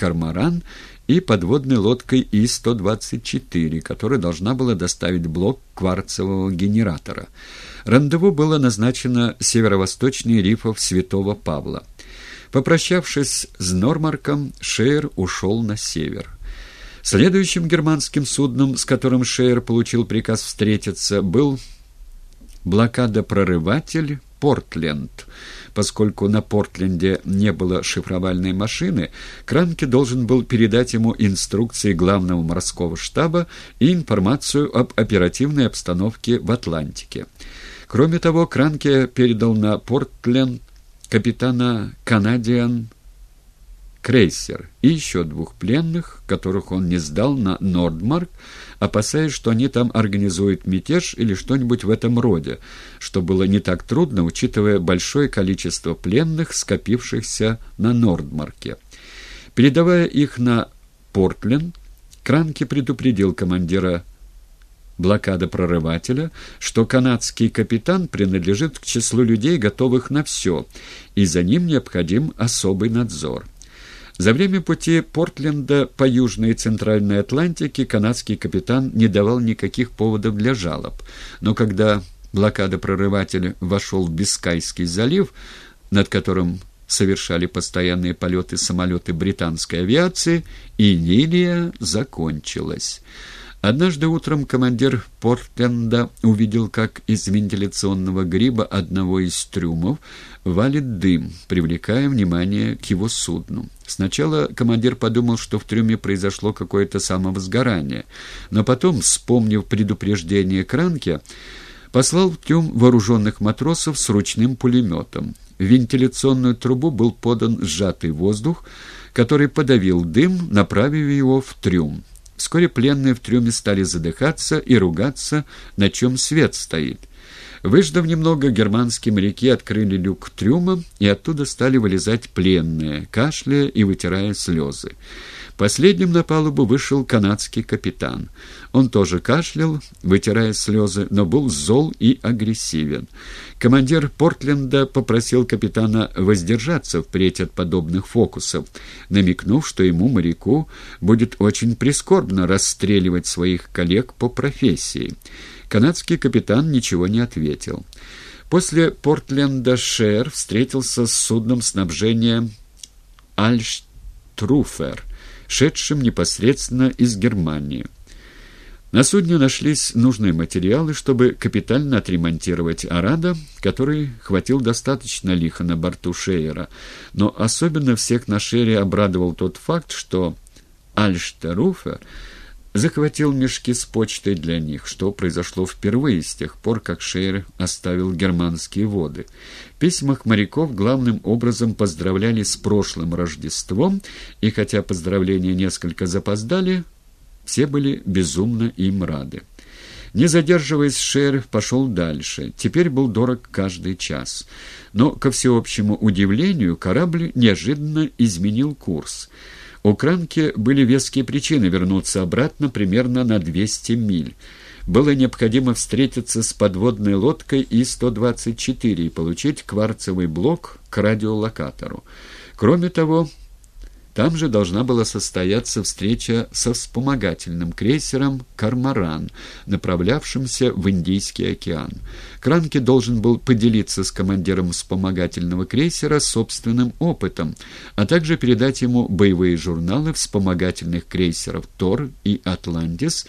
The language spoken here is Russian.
«Кармаран» и подводной лодкой И-124, которая должна была доставить блок кварцевого генератора. Рандеву было назначено северо-восточнее рифов Святого Павла. Попрощавшись с Нормарком, Шейер ушел на север. Следующим германским судном, с которым Шейер получил приказ встретиться, был блокадопрорыватель «Портленд». Поскольку на Портленде не было шифровальной машины, Кранке должен был передать ему инструкции главного морского штаба и информацию об оперативной обстановке в Атлантике. Кроме того, Кранке передал на Портленд капитана «Канадиан» крейсер и еще двух пленных, которых он не сдал на Нордмарк, опасаясь, что они там организуют мятеж или что-нибудь в этом роде, что было не так трудно, учитывая большое количество пленных, скопившихся на Нордмарке. Передавая их на Портленд, Кранки предупредил командира блокада-прорывателя, что канадский капитан принадлежит к числу людей, готовых на все, и за ним необходим особый надзор. За время пути Портленда по Южной и Центральной Атлантике канадский капитан не давал никаких поводов для жалоб, но когда блокада-прорыватель вошел в Бискайский залив, над которым совершали постоянные полеты самолеты британской авиации, и лилия закончилась. Однажды утром командир Портленда увидел, как из вентиляционного гриба одного из трюмов валит дым, привлекая внимание к его судну. Сначала командир подумал, что в трюме произошло какое-то самовозгорание, но потом, вспомнив предупреждение Кранке, послал в трюм вооруженных матросов с ручным пулеметом. В вентиляционную трубу был подан сжатый воздух, который подавил дым, направив его в трюм. Вскоре пленные в трюме стали задыхаться и ругаться, на чем свет стоит. Выждав немного, германские моряки открыли люк трюма, и оттуда стали вылезать пленные, кашляя и вытирая слезы. Последним на палубу вышел канадский капитан. Он тоже кашлял, вытирая слезы, но был зол и агрессивен. Командир Портленда попросил капитана воздержаться впредь от подобных фокусов, намекнув, что ему, моряку, будет очень прискорбно расстреливать своих коллег по профессии. Канадский капитан ничего не ответил. После Портленда Шер встретился с судном снабжения «Альштруфер», шедшим непосредственно из Германии. На судне нашлись нужные материалы, чтобы капитально отремонтировать «Арада», который хватил достаточно лихо на борту Шейера, но особенно всех на Шере обрадовал тот факт, что Альштеруфер захватил мешки с почтой для них, что произошло впервые с тех пор, как Шейер оставил германские воды. В письмах моряков главным образом поздравляли с прошлым Рождеством, и хотя поздравления несколько запоздали, все были безумно им рады. Не задерживаясь, Шер пошел дальше. Теперь был дорог каждый час. Но, ко всеобщему удивлению, корабль неожиданно изменил курс — у Кранки были веские причины вернуться обратно примерно на 200 миль. Было необходимо встретиться с подводной лодкой И-124 и получить кварцевый блок к радиолокатору. Кроме того, там же должна была состояться встреча со вспомогательным крейсером «Кармаран», направлявшимся в Индийский океан. Кранке должен был поделиться с командиром вспомогательного крейсера собственным опытом, а также передать ему боевые журналы вспомогательных крейсеров «Тор» и «Атлантис»,